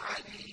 عليم